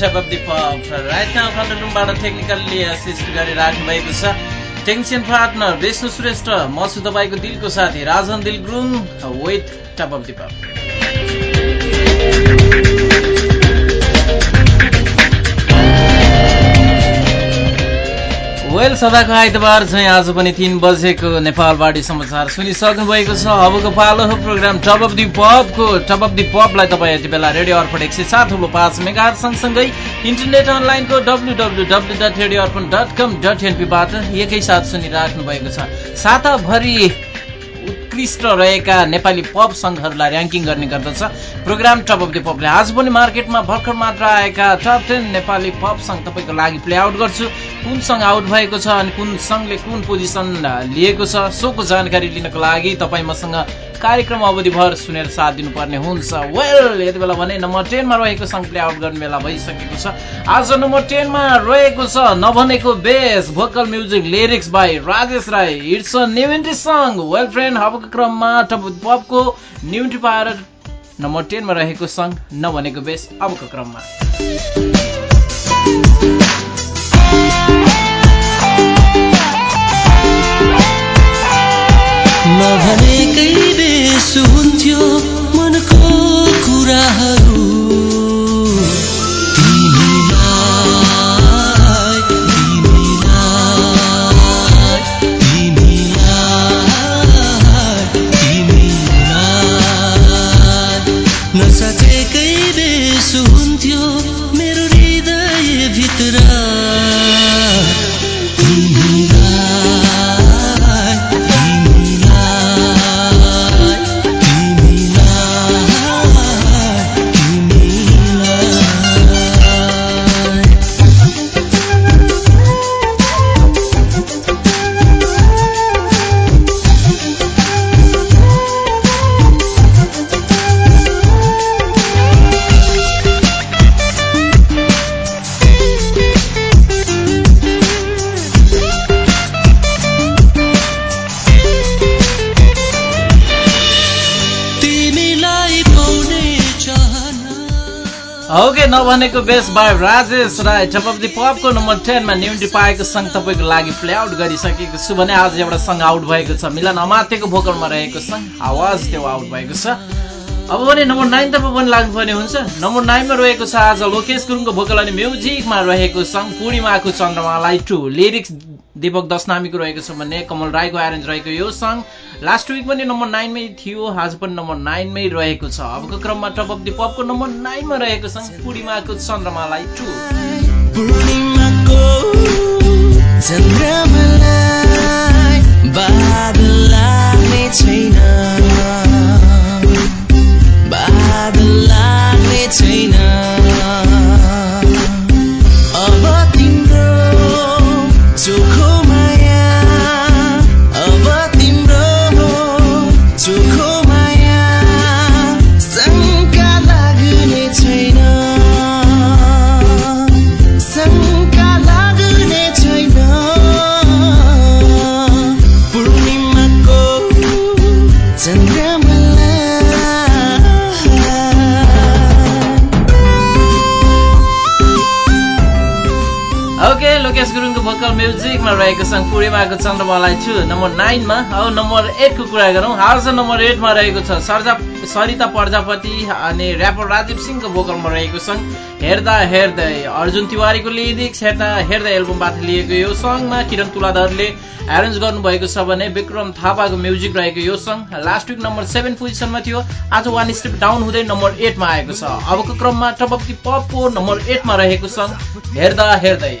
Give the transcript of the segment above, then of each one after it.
Top of the Pop. Right now, control रुमबाट technically assist गरिराख्नु भएको छ टेन्सन पार्टनर विष्णु श्रेष्ठ म छु तपाईँको दिलको साथी Rajan Dil Gurung with top of the pop सदाको आइतबार चाहिँ आज पनि तिन बजेको नेपालवाडी समाचार सुनिसक्नु भएको छ। अबको पालो हो प्रोग्राम टप अफ दि पपको टप अफ दि पपलाई तपाईँ यति बेला रेडियो अर्पण एक सय सात ठुलो पाँच मेगा सँगसँगै इन्टरनेट अनलाइनको W W W dot radio Arpan dot com dot एनपीबाट एकैसाथ सुनिराख्नु भएको छ। साताभरि उत्कृष्ट रहेका नेपाली पप सङ्घहरूलाई ऱ्याङ्किङ गर्ने गर्दछ। प्रोग्राम टप अफ द पपले आज पनि मार्केटमा भर्खर मात्र आएका टप टेन नेपाली पप सङ्घ तपाईँको लागि प्ले आउट गर्छु। कुन सङ्घ आउट भएको छ अनि कुन सङ्घले कुन पोजिसन लिएको छ सोको जानकारी लिनको लागि तपाईँ मसँग कार्यक्रम अवधिभर सुनेर साथ दिनुपर्ने हुन्छ। वेल यति बेला भने नम्बर टेनमा रहेको सङ्घ प्ले आउट गर्ने बेला भइसकेको छ। आज नम्बर टेनमा रहेको छ नभनेको base vocal music lyrics by Rajesh Rai. It's a new entry song well friend अबको क्रममा पपको न्युन्टी पाएर नम्बर टेनमा रहेको सङ्घ नभनेको बेस अबको क्रममा। नभनेकै बेस हुन्थ्यो मनको कुराहरू। ओके नभनेको base by Rajesh Rai top of the पपको number टेनमा न्युन्टी पाएको सङ्घ तपाईँको लागि प्ले आउट गरिसकेको छु भने आज एउटा सङ्घ आउट भएको छ। मिलन अमात्यको भोकलमा रहेको सङ्घ आवाज त्यो आउट भएको छ। अब भने नम्बर नाइनतर्फ पनि लाग्नुपर्ने हुन्छ। नम्बर नाइनमा रहेको छ आज लोकेश गुरुङको भोकल अनि म्युजिकमा रहेको सङ्घ पूर्णिमाको चन्द्रमालाई टु लिरिक्स दीपक दशनामीको रहेको छ भने कमल राईको एरेन्ज रहेको यो सङ्घ लास्ट विक पनि नम्बर नाइनमै थियो आज पनि नम्बर नाइनमै रहेको छ। अबको क्रममा टप अफ दि पपको नम्बर नाइनमा रहेको सङ्घ पूर्णिमाको चन्द्रमालाई टु। छैन। छैन। लोकेश गुरुङको भोकल म्युजिकमा रहेको सङ्घ पूर्णिमाको चन्द्रमालाई छु नम्बर नाइनमा। अब नम्बर एटको कुरा गरौँ। हाल चाहिँ नम्बर एटमा रहेको छ सर्जा सरिता प्रजापति अनि ऱ्यापर राजीव सिंहको भोकलमा रहेको सङ्घ। हेर्दा हेर्दै अर्जुन तिवारीको लिरिक्स हेर्दा हेर्दा एल्बमबाट लिएको यो सङ्घमा किरण तुलाधरले एरेन्ज गर्नुभएको छ भने विक्रम थापाको म्युजिक रहेको यो song. Last week number seven पोजिसनमा थियो। आज वान स्टेप डाउन हुँदै नम्बर एटमा आएको छ। अबको क्रममा टप अफ दि पपको नम्बर एटमा रहेको सङ्घ। हेर्दै हेर्दा।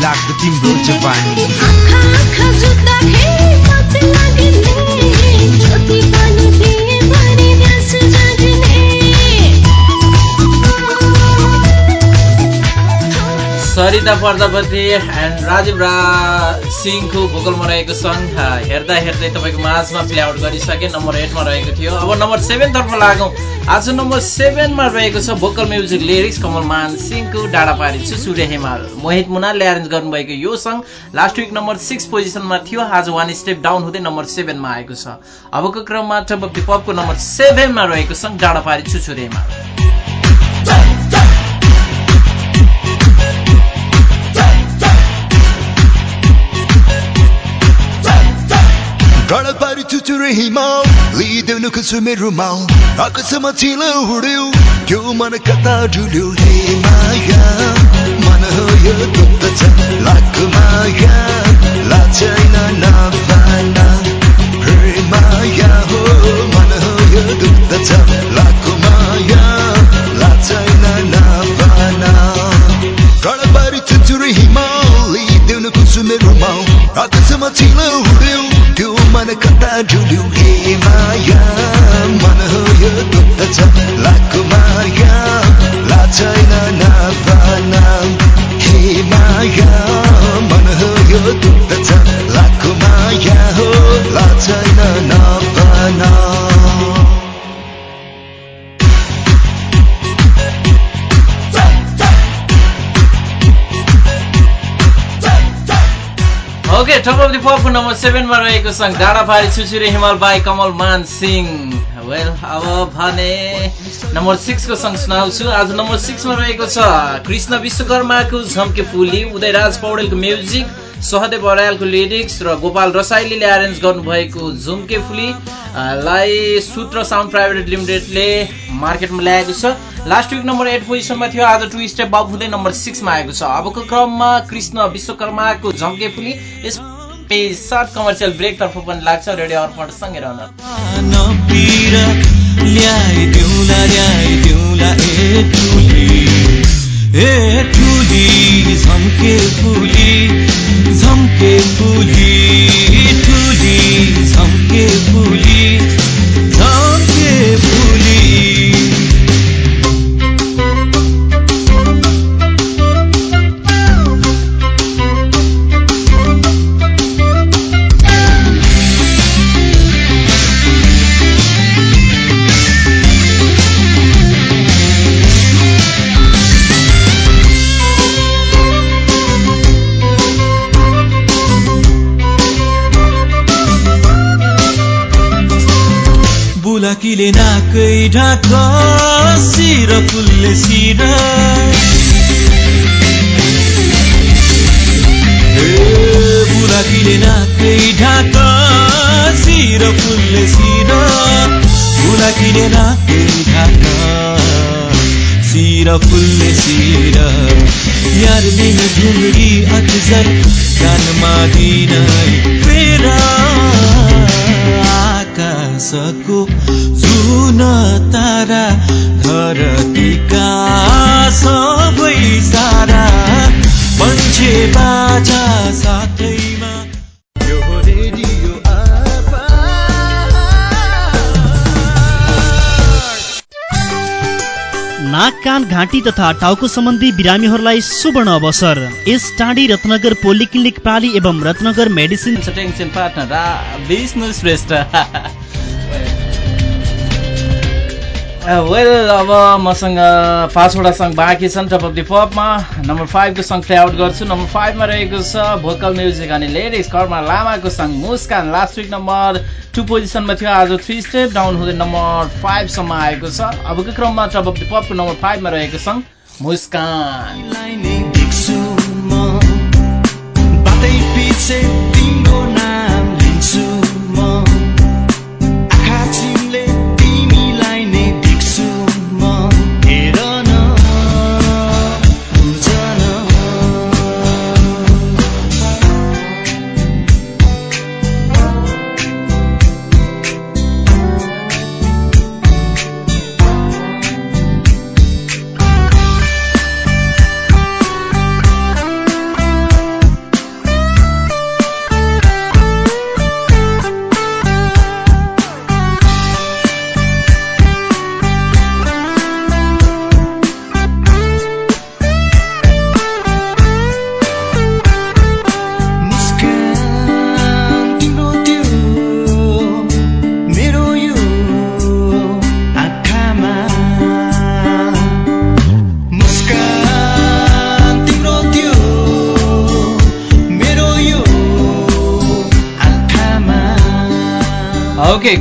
लाग्दो तिम्रो जवानी Sarita Prajapati and Rajiv रा सिंहको भोकलमा रहेको सङ्ग हेर्दा हेर्दै तपाईँको माझमा प्ले आउट गरिसके नम्बर एटमा रहेको थियो। अब नम्बर सेभेनतर्फ लागौँ। आज नम्बर सेभेनमा रहेको छ भोकल म्युजिक लिरिक्स कमल मान सिंहको डाँडापारी सुसूर्य हिमाल। मोहित मुनालले एरेन्ज गर्नुभएको यो song last week number six पोजिसनमा थियो। आज वान स्टेप डाउन हुँदै नम्बर सेभेनमा आएको छ। अबको क्रममा टप अफ नम्बर सेभेनमा रहेको सङ्ग डाँडापारी सुसूर्य हिमाल। चुचुरे हिमाल लिइदेऊ खुसु मेरो माउ आकाशमा चिलो त्यो मन कता डुल्यो हे माया मन हो यो दुःख छ लाख माया लाचैन नपाना हे माया हो मन हो यो दुःख छ लाख माया लाचैन नपाना गडपारी चुचुरे हिमाल लिइदेऊ खुसु मेरो माउ आकाशमा चिलो उड्यो मन कता डुल्यो हे माया? मन हो यो दुःख छ लाख माया। लाचैन नपाना हे माया? मन हो यो दुःख छ लाख टप अफ द नम्बर सेभेनमा रहेको सङ्ग डाँडापारी छुछुरे हिमाल बाई कमल मान सिंह। वेल अब भने नम्बर सिक्सको सङ्ग सुनाउँछु। आज नम्बर सिक्समा रहेको छ कृष्ण विश्वकर्माको झम्के पुली उदयराज पौडेलको म्युजिक। सहदेव बरायलको लिरिक्स र गोपाल रसाइलीले एरेन्ज गर्नुभएको झुम्के फुली अ, लाई सूत्र साउन्ड प्राइभेट लिमिटेडले मार्केटमा ल्याएको छ। लास्ट विक नम्बर एट पोजिसनमा थियो आज टु स्टेप अप हुँदै नम्बर सिक्समा आएको छ। अबको क्रममा कृष्ण विश्वकर्माको झम्के फुली यस सर्ट कमर्सियल ब्रेकतर्फ पनि लाग्छ। रेडियो अर्पण सँगै रहन ए झम्के फुली। झम्के फुली ठुली झम्के फुली बुलाकीले नाकै ढाक सिर फुलले सिर ए, बुलाकीले नाकै ढाक सिर फुलले सिर बुलाकीले नाकै ढाक सिर फुलले सिर यारले ढुङ्गी अक्सर कानमा दिनै फेरा आकाशको जुन तारा धरतीका सबै सारा पन्छे बाजा साथैमा। यो रेडियो नाक कान घाँटी तथा टाउको सम्बन्धी बिरामीहरूलाई सुवर्ण अवसर। यस टाढी रत्नगर पोलिक्लिनिक प्राली एवं Ratnagar medicine partner Vishnu Shrestha well अब मसँग पाँचवटा सङ्ग बाँकी छन् टप अफ दि पपमा नम्बर फाइभको सङ्ग प्ले आउट गर्छु। नम्बर फाइभमा रहेको छ भोकल म्युजिक अनि लिरिक्स कर्मा लामाको सङ्ग मुस्कान लास्ट विक नम्बर टू पोजिसनमा थियो। आज थ्री स्टेप डाउन हुँदै नम्बर फाइभसम्म आएको छ। अबको क्रममा टप अफ दि पपको नम्बर फाइभमा रहेको सङ्ग मुस्कान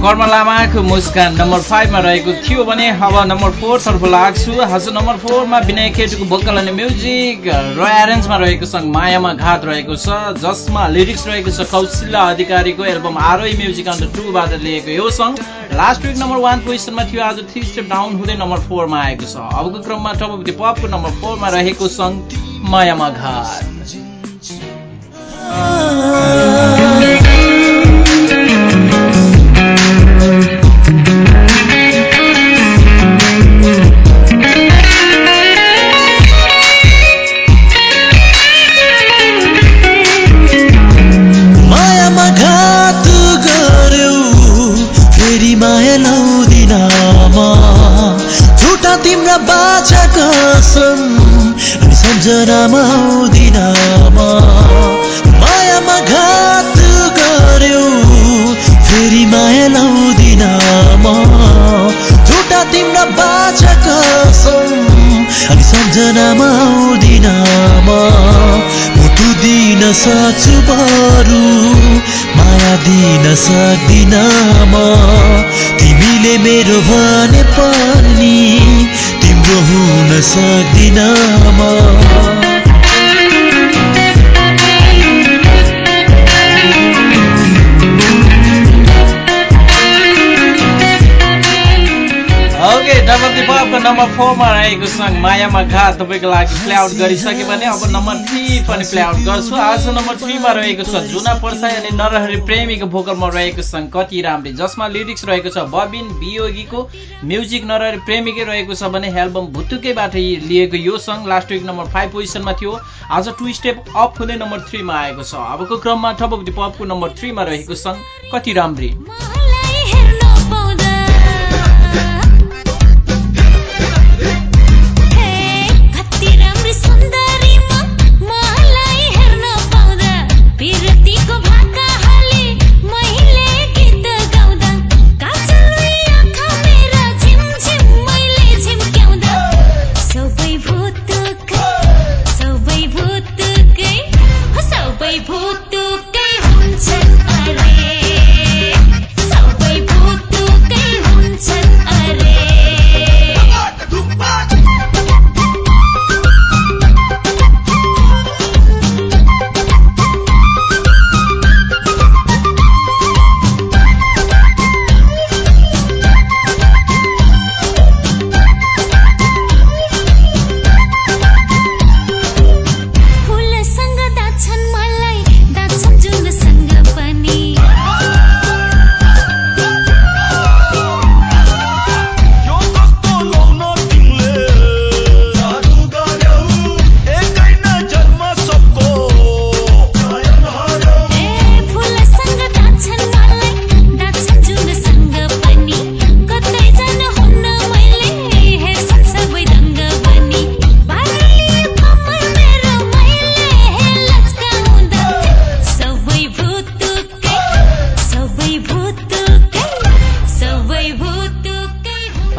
कर्म लामाको मुस्कान नम्बर फाइभमा रहेको थियो भने अब नम्बर फोरतर्फ लाग्छु। हजुर नम्बर फोरमा विनय केटुको भोकल अनि म्युजिक। र एरेन्जमा रहेको सङ्ग मायामा घात रहेको छ। जसमा लिरिक्स रहेको छ। कौशिला अधिकारीको एल्बम आरोही म्युजिक अन्डर टूबाट लिएको यो song. Last week number one पोजिसनमा थियो। आज थ्री स्टेप डाउन हुँदै नम्बर फोरमा आएको छ। अबको क्रममा टप अफ दि पपको नम्बर फोरमा रहेको सङ्ग मायामा घात। तिम्रा बाछा कसम अनि सम्झनामा आउँदिन म मायामा घात गर्यौ फेरि माया लाउँदिन म झुटा तिम्रा बाछा कसम अनि सम्झनामा आउँदिन मुटु दिन सक्छु बरु माया दिन सक्दिन म। तिमीले मेरो भने पनि तिम्रो हुन सक्दिन म। फोरमा रहेको सङ्ग मायामा घात तपाईँको लागि प्ले आउट गरिसक्यो भने अब नम्बर थ्री पनि प्ले आउट गर्छु। आज नम्बर थ्रीमा रहेको छ जुना पर्साई अनि नरहरी प्रेमीको भोकलमा रहेको सङ्ग कति राम्री। जसमा लिरिक्स रहेको छ बबिन वियोगीको म्युजिक नरहरी प्रेमीकै रहेको छ भने एल्बम भुत्तुकैबाट लिएको यो song last week number five पोजिसनमा थियो। आज टु स्टेप अप हुँदै नम्बर थ्रीमा आएको छ। अबको क्रममा टप अफ नम्बर थ्रीमा रहेको सङ्ग कति राम्री?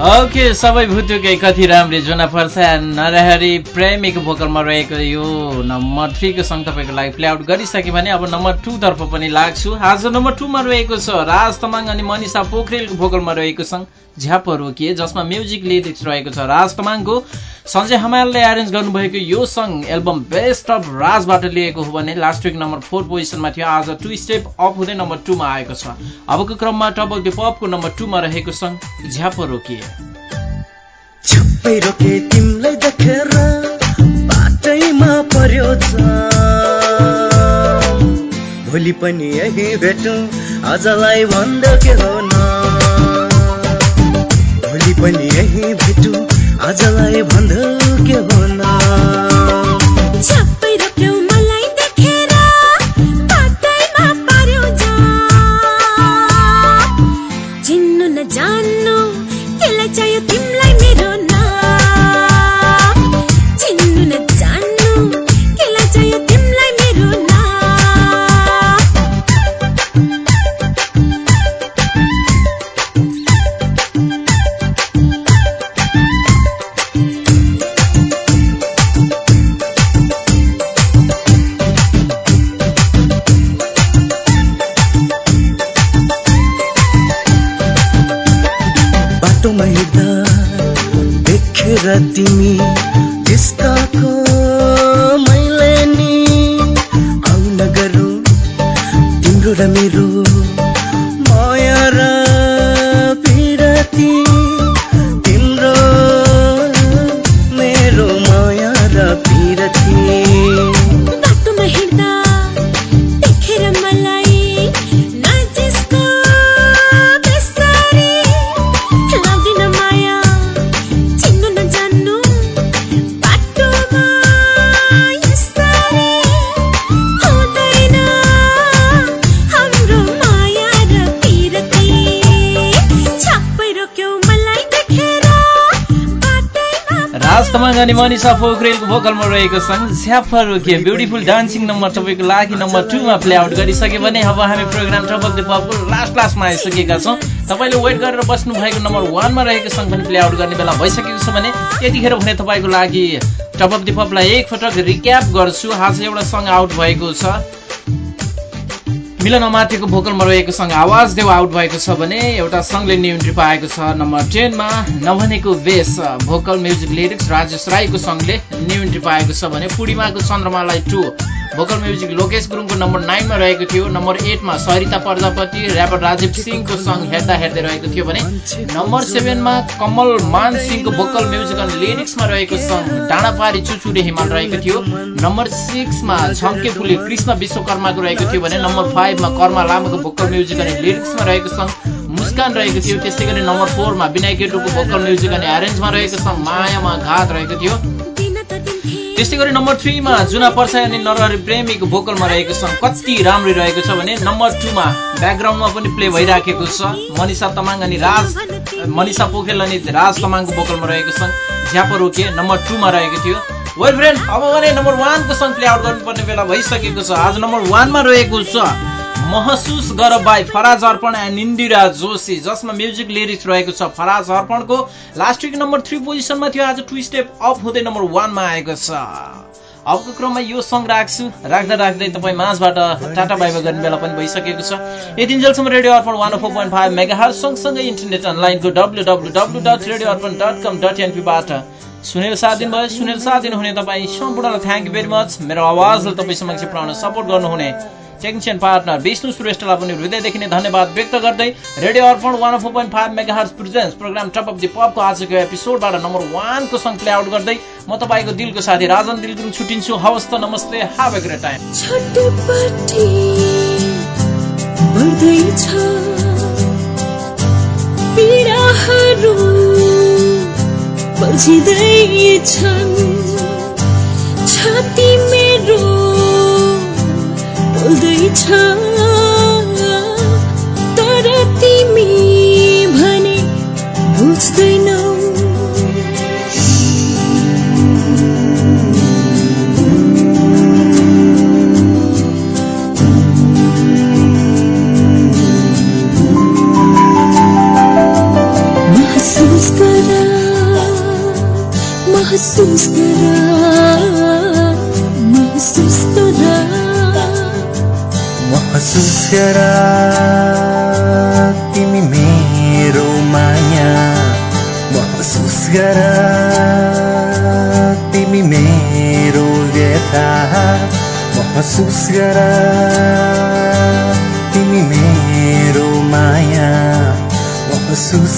ओके सबै भुतुकै कति राम्री जुना पर्सा नरहरी प्रेमीको भोकलमा रहेको यो नम्बर थ्रीको सङ्ग तपाईँको लागि प्ले आउट गरिसक्यो भने अब नम्बर टूतर्फ पनि लाग्छु। आज नम्बर टूमा रहेको छ राज तमाङ अनि मनिषा पोखरेलको भोकलमा रहेको सङ्ग झ्याप रोकिए जसमा म्युजिक लिरिक्स रहेको छ राज तमाङको सञ्जय हमालले एरेन्ज गर्नुभएको यो सङ्ग एल्बम बेस्ट अफ राजबाट लिएको हो भने लास्ट विक नम्बर फोर पोजिसनमा थियो। आज टु स्टेप अप हुँदै नम्बर टूमा आएको छ। अबको क्रममा टबल द पपको नम्बर टूमा रहेको सङ्ग झ्याप रोकिए। भोलि पनि यही भेटौँ। आजलाई भन्दा के हो न? पनि यही भेटौँ। आजलाई भन्दा के हो तमाङ अनि मनिषा पोखरेलको भोकलमा रहेको सङ्ग स्याफा रोकिए ब्युटिफुल डान्सिङ नम्बर तपाईँको लागि नम्बर टूमा प्ले आउट गरिसक्यो भने अब हामी प्रोग्राम टप अफ द पपको लास्ट लास्टमा आइसकेका छौँ। तपाईँले वेट गरेर बस्नु भएको नम्बर वानमा रहेको सङ्ग पनि प्ले आउट गर्ने बेला भइसकेको छ भने यतिखेर भने तपाईँको लागि टप अफ द पपलाई एकपटक रिक्याप गर्छु। आज एउटा सङ्ग आउट भएको छ। मिलन अमात्यको भोकलमा रहेको सङ्ग आवाज देव आउट भएको छ भने एउटा सङ्गले न्यू इन्ट्री पाएको छ। नम्बर टेनमा नभनेको bass vocal music lyrics Rajesh राईको सङ्गले न्यू इन्ट्री पाएको छ भने पूर्णिमाको चन्द्रमालाई टू। भोकल म्युजिक लोकेश गुरुङको नम्बर नाइनमा रहेको थियो। नम्बर एटमा सरिता प्रजापति ऱ्यापर राजीव सिंहको सङ्ग हेर्दा हेर्दै रहेको थियो भने नम्बर सेभेनमा कमल मान सिंहको भोकल म्युजिक अनि लिरिक्समा रहेको सङ्ग डाँडापारी चुचुरे हिमाल रहेको थियो। नम्बर सिक्समा छम्के फुले कृष्ण विश्वकर्माको रहेको थियो भने नम्बर फाइभमा कर्मा लामाको भोकल म्युजिक अनि लिरिक्समा रहेको सङ्ग मुस्कान रहेको थियो। त्यस्तै गरी नम्बर फोरमा विनायक केटुको भोकल म्युजिक अनि एरेन्जमा रहेको सङ्ग मायामा घात रहेको थियो। त्यस्तै गरी नम्बर थ्रीमा जुना पर्साई अनि नरहरी प्रेमीको भोकलमा रहेको सङ्ग कति राम्रो रहेको छ भने नम्बर टूमा ब्याकग्राउन्डमा पनि प्ले भइराखेको छ। मनिषा तमाङ अनि राज मनिषा पोखरेल अनि राज तमाङको भोकलमा रहेको सङ्ग झ्यापो रोके नम्बर टूमा रहेको थियो। वेल फ्रेन्ड अब भने नम्बर वानको सङ्ग प्ले आउट गर्नुपर्ने बेला भइसकेको छ। आज नम्बर वानमा रहेको छ। महसुस गर बाई फराज अर्पण एन्ड इन्दिरा जोशी जसमा म्युजिक लिरिक्स रहेको छ। फराज अर्पणको लास्ट विक नम्बर थ्री पोजिसनमा थियो। आज टु स्टेप अप हुँदै नम्बर वानमा आएको छ। अबको क्रममा यो सङ्ग राख्छु। राख्दा राख्दै तपाईँ माझबाट टाटा बाइबा गर्ने बेला पनि भइसकेको छ। यतिन्जेलसम्म radio Arpan one four point five mega हर सँगसँगै इन्टरनेट अनलाइनको W W W dot radio Arpan dot com dot एनपीबाट सुनेर साथ दिनुभयो। सुनेर साथ दिनुहुने तपाईँ सम्पूर्णलाई थ्याङ्क यू भेरी मच मेरो आवाजलाई तपाईँ समक्ष पुऱ्याउन सपोर्ट गर्नुहुने। टेक्निसियन पार्टनर विष्णु श्रेष्ठलाई पनि हृदयदेखि नै धन्यवाद व्यक्त गर्दै radio Arpan one four point five megahertz presents program top of the पपको आजको एपिसोडबाट नम्बर वानको सङ्ग प्ले आउट गर्दै म तपाईँको दिलको साथी राजन दिल गुरुङ छुट्टिन्छु हवस् त नमस्ते हाव ए ग्रेट टाइम छाती मेरो बोल्दैछ तर तिमी महसुस तिमी मेरो माया महसुस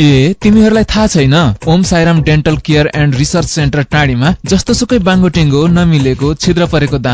ए तिमीहरूलाई थाहा छैन। Om Sairam dental care and research centre टाढीमा जस्तो सुकै बाङ्गो टेङ्गो नमिलेको छिद्र परेको दाँत